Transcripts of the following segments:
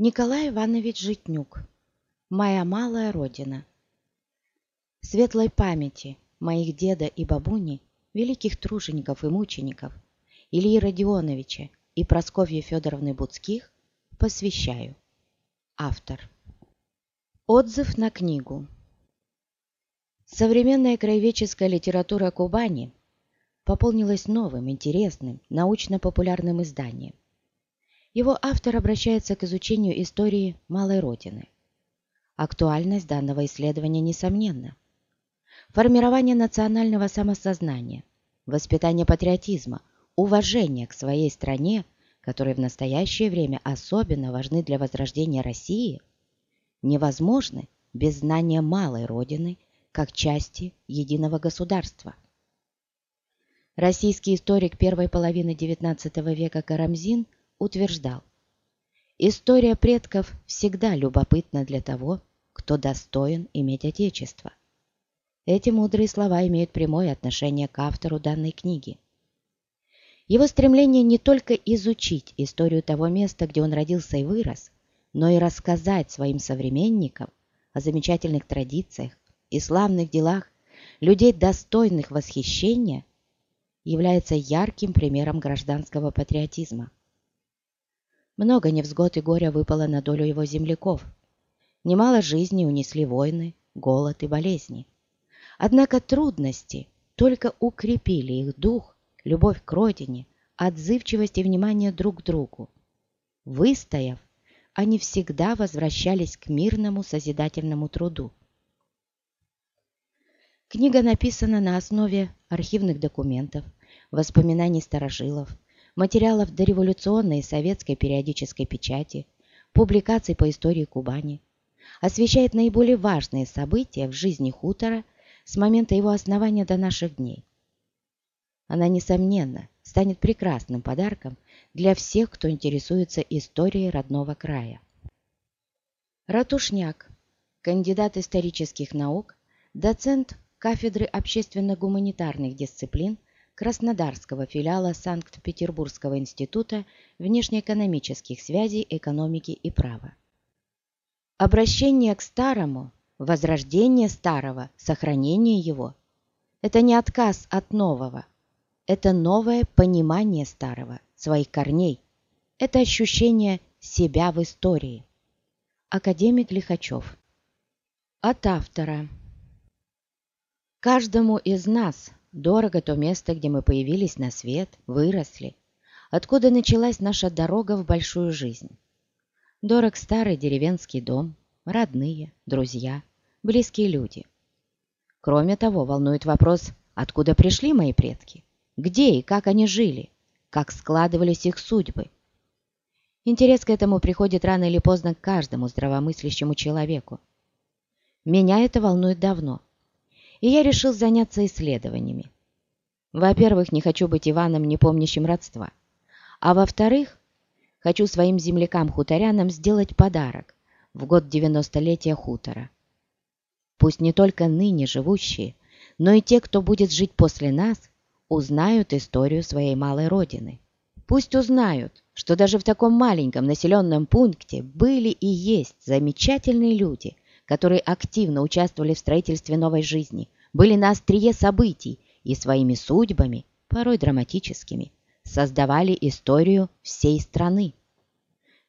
Николай Иванович Житнюк. Моя малая родина. Светлой памяти моих деда и бабуни, великих тружеников и мучеников, Ильи Родионовича и Просковьи Федоровны Буцких, посвящаю. Автор. Отзыв на книгу. Современная краеведческая литература Кубани пополнилась новым, интересным, научно-популярным изданием. Его автор обращается к изучению истории Малой Родины. Актуальность данного исследования несомненна. Формирование национального самосознания, воспитание патриотизма, уважение к своей стране, которые в настоящее время особенно важны для возрождения России, невозможны без знания малой Родины как части единого государства. Российский историк первой половины XIX века Карамзин – утверждал, «История предков всегда любопытна для того, кто достоин иметь Отечество». Эти мудрые слова имеют прямое отношение к автору данной книги. Его стремление не только изучить историю того места, где он родился и вырос, но и рассказать своим современникам о замечательных традициях и славных делах людей, достойных восхищения, является ярким примером гражданского патриотизма. Много невзгод и горя выпало на долю его земляков. Немало жизней унесли войны, голод и болезни. Однако трудности только укрепили их дух, любовь к родине, отзывчивость и внимание друг к другу. Выстояв, они всегда возвращались к мирному созидательному труду. Книга написана на основе архивных документов, воспоминаний старожилов, материалов дореволюционной советской периодической печати, публикаций по истории Кубани, освещает наиболее важные события в жизни хутора с момента его основания до наших дней. Она, несомненно, станет прекрасным подарком для всех, кто интересуется историей родного края. Ратушняк, кандидат исторических наук, доцент кафедры общественно-гуманитарных дисциплин Краснодарского филиала Санкт-Петербургского института внешнеэкономических связей, экономики и права. Обращение к старому, возрождение старого, сохранение его – это не отказ от нового, это новое понимание старого, своих корней, это ощущение себя в истории. Академик Лихачев. От автора. Каждому из нас Дорого то место, где мы появились на свет, выросли, откуда началась наша дорога в большую жизнь. Дорог старый деревенский дом, родные, друзья, близкие люди. Кроме того, волнует вопрос, откуда пришли мои предки, где и как они жили, как складывались их судьбы. Интерес к этому приходит рано или поздно к каждому здравомыслящему человеку. Меня это волнует давно – и я решил заняться исследованиями. Во-первых, не хочу быть Иваном, не помнящим родства. А во-вторых, хочу своим землякам-хуторянам сделать подарок в год 90-летия хутора. Пусть не только ныне живущие, но и те, кто будет жить после нас, узнают историю своей малой родины. Пусть узнают, что даже в таком маленьком населенном пункте были и есть замечательные люди – которые активно участвовали в строительстве новой жизни, были на острие событий и своими судьбами, порой драматическими, создавали историю всей страны.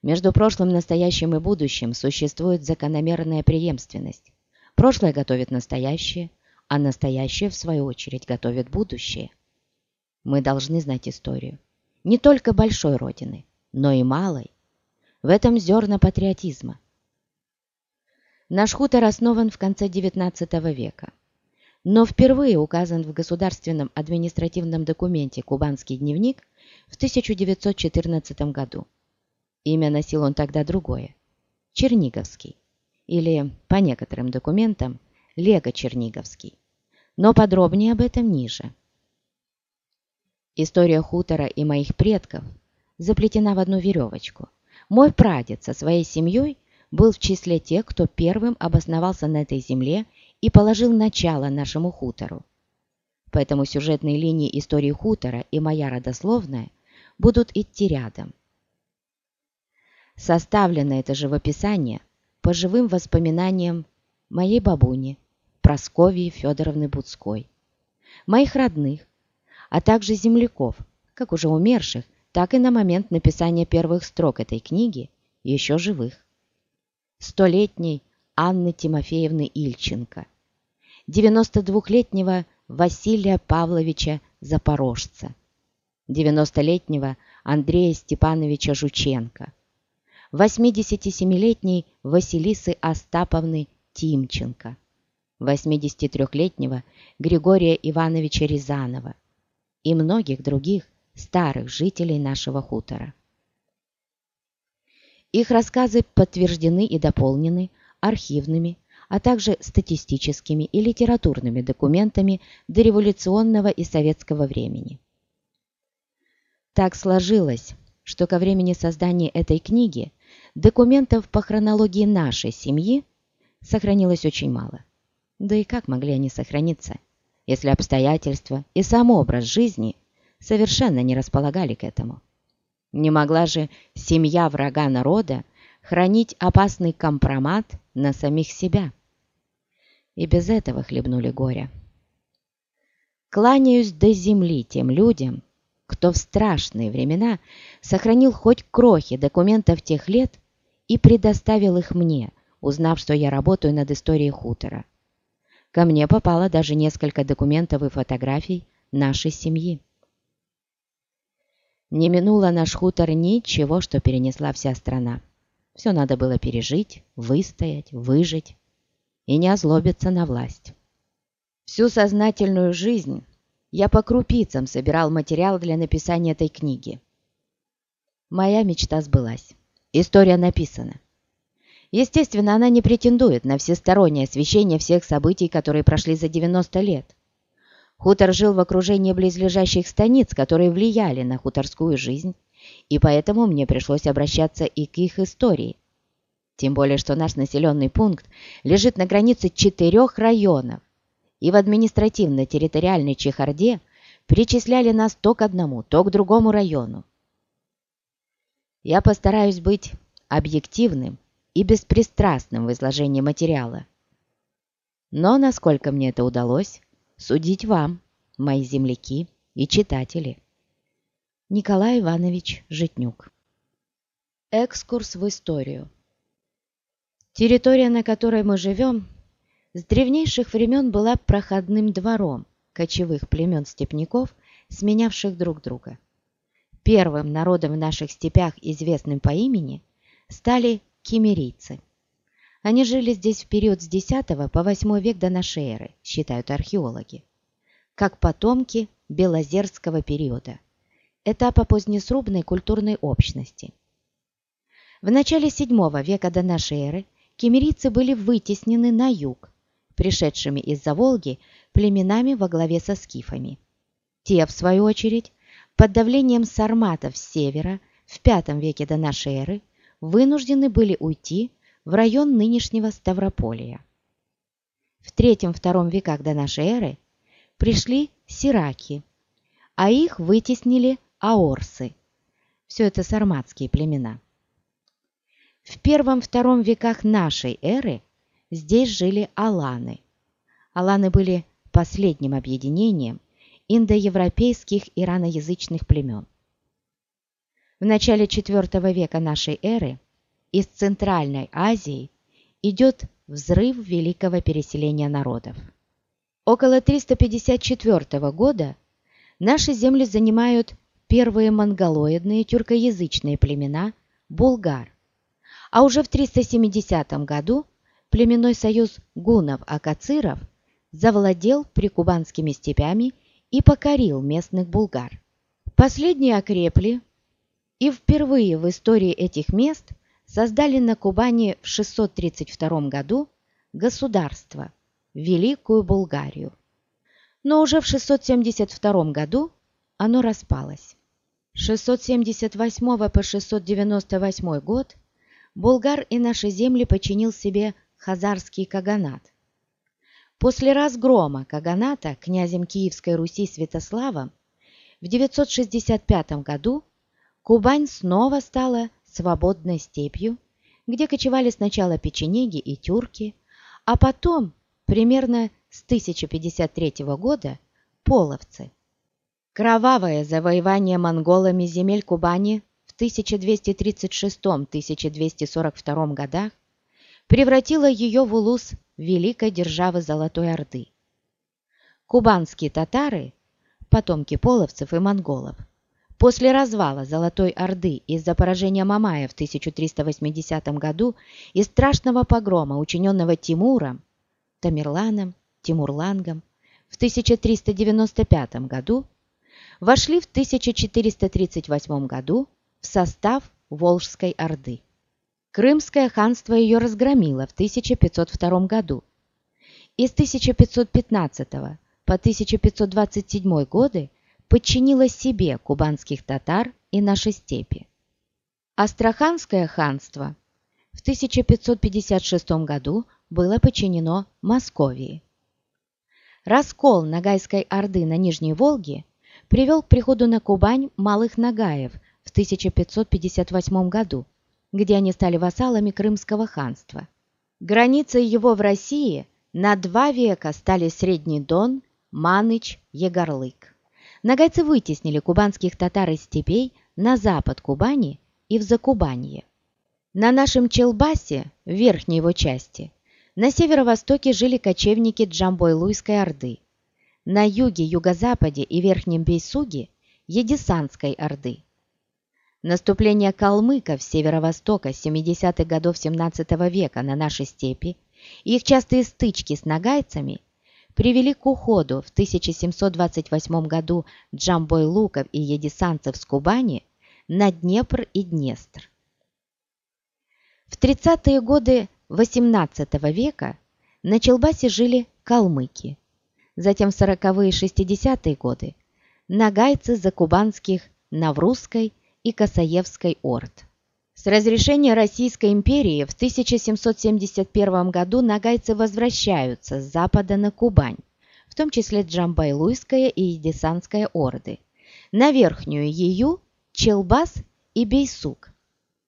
Между прошлым, настоящим и будущим существует закономерная преемственность. Прошлое готовит настоящее, а настоящее, в свою очередь, готовит будущее. Мы должны знать историю. Не только большой Родины, но и малой. В этом зерна патриотизма – Наш хутор основан в конце XIX века, но впервые указан в государственном административном документе «Кубанский дневник» в 1914 году. Имя носил он тогда другое – Черниговский, или, по некоторым документам, Лего Черниговский. Но подробнее об этом ниже. История хутора и моих предков заплетена в одну веревочку. Мой прадед со своей семьей – был в числе тех, кто первым обосновался на этой земле и положил начало нашему хутору. Поэтому сюжетные линии истории хутора и моя родословная будут идти рядом. Составлено это живописание по живым воспоминаниям моей бабуни Просковьи Федоровны Буцкой, моих родных, а также земляков, как уже умерших, так и на момент написания первых строк этой книги еще живых. Столетней Анны Тимофеевны Ильченко, 92-летнего Василия Павловича Запорожца, 90-летнего Андрея Степановича Жученко, 87-летней Василисы Остаповны Тимченко, 83-летнего Григория Ивановича Рязанова и многих других старых жителей нашего хутора. Их рассказы подтверждены и дополнены архивными, а также статистическими и литературными документами дореволюционного и советского времени. Так сложилось, что ко времени создания этой книги документов по хронологии нашей семьи сохранилось очень мало. Да и как могли они сохраниться, если обстоятельства и сам образ жизни совершенно не располагали к этому? Не могла же семья врага народа хранить опасный компромат на самих себя. И без этого хлебнули горе. Кланяюсь до земли тем людям, кто в страшные времена сохранил хоть крохи документов тех лет и предоставил их мне, узнав, что я работаю над историей хутора. Ко мне попало даже несколько документов и фотографий нашей семьи. Не минуло наш хутор ничего, что перенесла вся страна. Все надо было пережить, выстоять, выжить и не озлобиться на власть. Всю сознательную жизнь я по крупицам собирал материал для написания этой книги. Моя мечта сбылась. История написана. Естественно, она не претендует на всестороннее освещение всех событий, которые прошли за 90 лет. Хутор жил в окружении близлежащих станиц, которые влияли на хуторскую жизнь, и поэтому мне пришлось обращаться и к их истории. Тем более, что наш населенный пункт лежит на границе четырех районов, и в административно-территориальной чехарде причисляли нас то к одному, то к другому району. Я постараюсь быть объективным и беспристрастным в изложении материала. Но, насколько мне это удалось, судить вам, мои земляки и читатели. Николай Иванович Житнюк Экскурс в историю Территория, на которой мы живем, с древнейших времен была проходным двором кочевых племен степняков, сменявших друг друга. Первым народом в наших степях, известным по имени, стали кемерийцы. Они жили здесь в период с X по 8 век до нашей эры, считают археологи, как потомки Белозерского периода, этапа позднесрубной культурной общности. В начале VII века до нашей эры кемерийцы были вытеснены на юг, пришедшими из-за Волги племенами во главе со скифами. Те, в свою очередь, под давлением сарматов с севера в V веке до нашей эры вынуждены были уйти в район нынешнего Ставрополия. В III-II веках до нашей эры пришли сираки, а их вытеснили аорсы. Все это сарматские племена. В I-II веках нашей эры здесь жили аланы. Аланы были последним объединением индоевропейских ираноязычных племен. В начале IV века нашей эры из Центральной Азии идет взрыв великого переселения народов. Около 354 года наши земли занимают первые монголоидные тюркоязычные племена булгар, а уже в 370 году племенной союз гунов-акациров завладел прикубанскими степями и покорил местных булгар. Последние окрепли и впервые в истории этих мест создали на Кубани в 632 году государство, Великую Булгарию. Но уже в 672 году оно распалось. С 678 по 698 год Булгар и наши земли подчинил себе Хазарский Каганат. После разгрома Каганата князем Киевской Руси Святославом в 965 году Кубань снова стала свободной степью, где кочевали сначала печенеги и тюрки, а потом, примерно с 1053 года, половцы. Кровавое завоевание монголами земель Кубани в 1236-1242 годах превратило ее в улус великой державы Золотой Орды. Кубанские татары, потомки половцев и монголов, после развала Золотой Орды из-за поражения Мамая в 1380 году и страшного погрома, учиненного Тимуром, Тамерланом, Тимурлангом, в 1395 году, вошли в 1438 году в состав Волжской Орды. Крымское ханство ее разгромило в 1502 году. И с 1515 по 1527 годы подчинило себе кубанских татар и наши степи. Астраханское ханство в 1556 году было подчинено Московии. Раскол Ногайской Орды на Нижней Волге привел к приходу на Кубань малых Нагаев в 1558 году, где они стали вассалами Крымского ханства. Границей его в России на два века стали Средний Дон, Маныч, Егорлык. Нагайцы вытеснили кубанских татар из степей на запад Кубани и в Закубанье. На нашем Челбасе, в верхней его части, на северо-востоке жили кочевники Джамбой-Луйской Орды. На юге, юго-западе и верхнем Бейсуге – Едисанской Орды. Наступление калмыков с северо-востока 70-х годов 17 века на наши степи и их частые стычки с нагайцами привели к уходу в 1728 году Джамбой-Луков и едисанцев с Кубани на Днепр и Днестр. В 30-е годы XVIII века на Челбасе жили калмыки. Затем в 40-е и 60-е годы нагайцы закубанских Наврусской и Косаевской орд. С разрешения Российской империи в 1771 году нагайцы возвращаются с запада на Кубань, в том числе Джамбайлуйская и Едесанская орды, на верхнюю Ею, Челбас и Бейсук.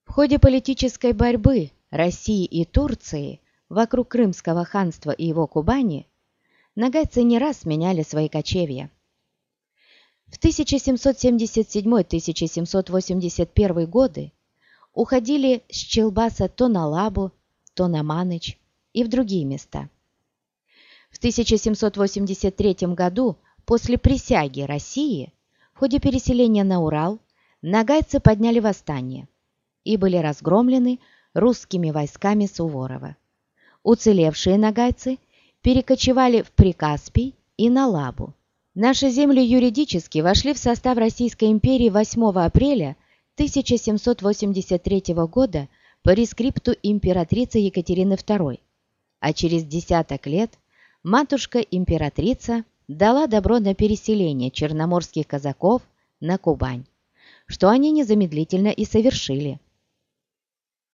В ходе политической борьбы России и Турции вокруг Крымского ханства и его Кубани нагайцы не раз меняли свои кочевья. В 1777-1781 годы уходили с Челбаса то на Лабу, то на Маныч и в другие места. В 1783 году, после присяги России, в ходе переселения на Урал, нагайцы подняли восстание и были разгромлены русскими войсками Суворова. Уцелевшие нагайцы перекочевали в Прикаспий и на Лабу. Наши земли юридически вошли в состав Российской империи 8 апреля 1783 года по рескрипту императрицы Екатерины II, а через десяток лет матушка-императрица дала добро на переселение черноморских казаков на Кубань, что они незамедлительно и совершили –